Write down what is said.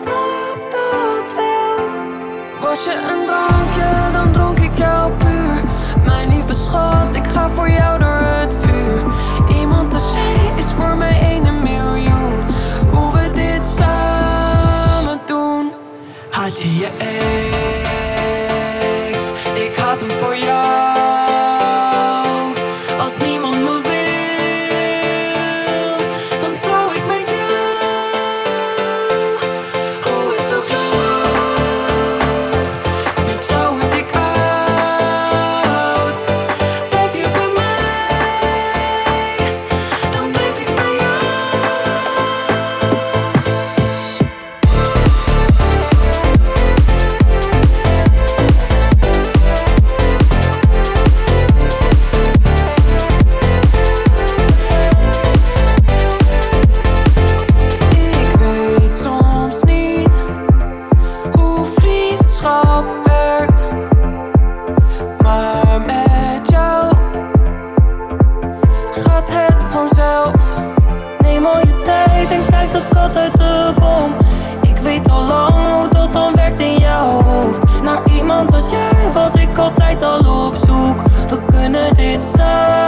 Snap dat wel. Was je een drankje, dan dronk ik jou puur. Mijn lieve schat, ik ga voor jou door het vuur. Iemand als jij is voor mij een miljoen. Hoe we dit samen doen. Had je je ex, ik had hem voor jou. Als niemand werkt, maar met jou gaat het vanzelf. Neem al je tijd en kijk de kat uit de boom. Ik weet al lang hoe dat dan werkt in jouw hoofd. Naar iemand als jij was ik altijd al op zoek. We kunnen dit samen